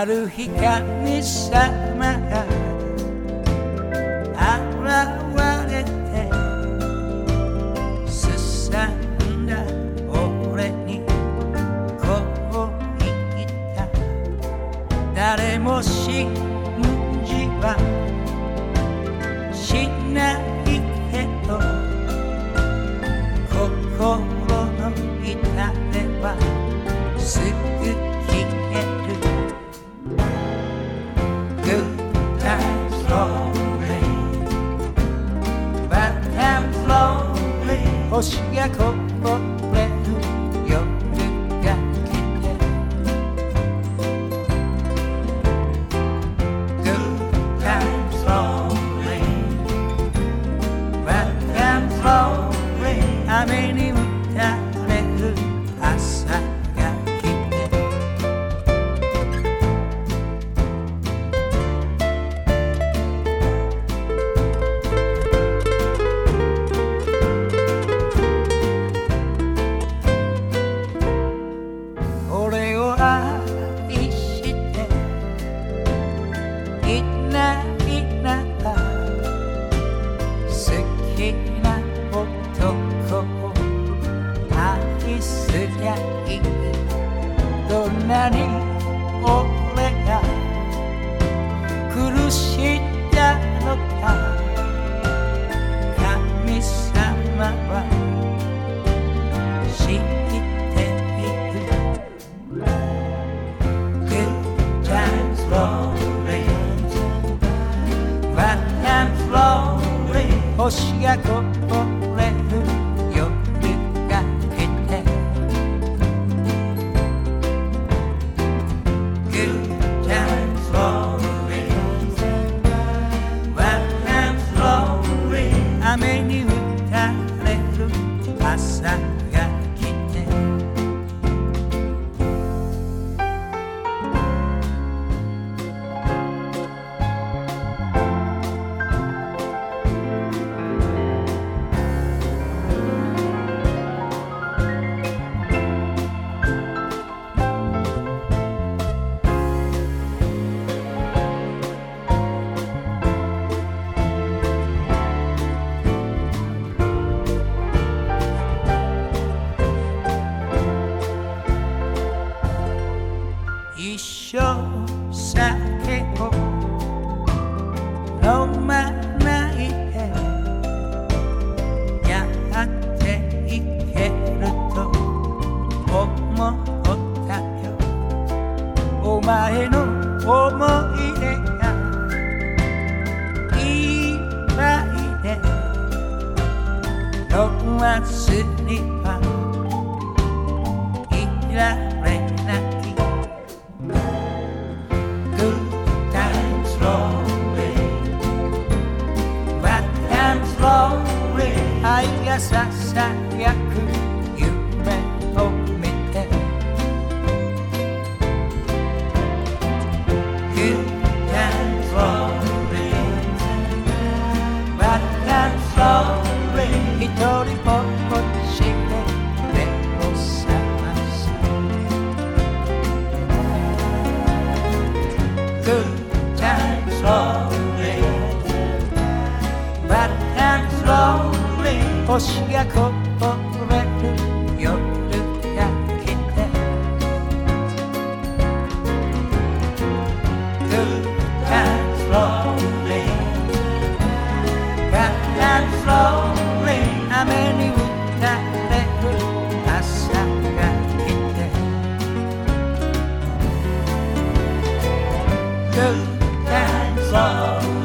ある日神様が現れてすさんだ俺にこう言った誰も信じはしないけど心星がこぼれる夜が来て Good times lonely Bad times lonely 雨に打たれる朝いないなら好きな男を愛すりゃいい。どんなに俺が苦しんだのか神様は Bad times slowly 星がこぼれる夜が来て Good times slowly Bad times slowly 雨に打たれる朝が 飲まずにはいられない Good times slowly Bad times slowly 愛がささやく Good times slowly Bad times slowly 星がこぼれる夜が来て Good times slowly Bad times slowly 雨に打た two times love.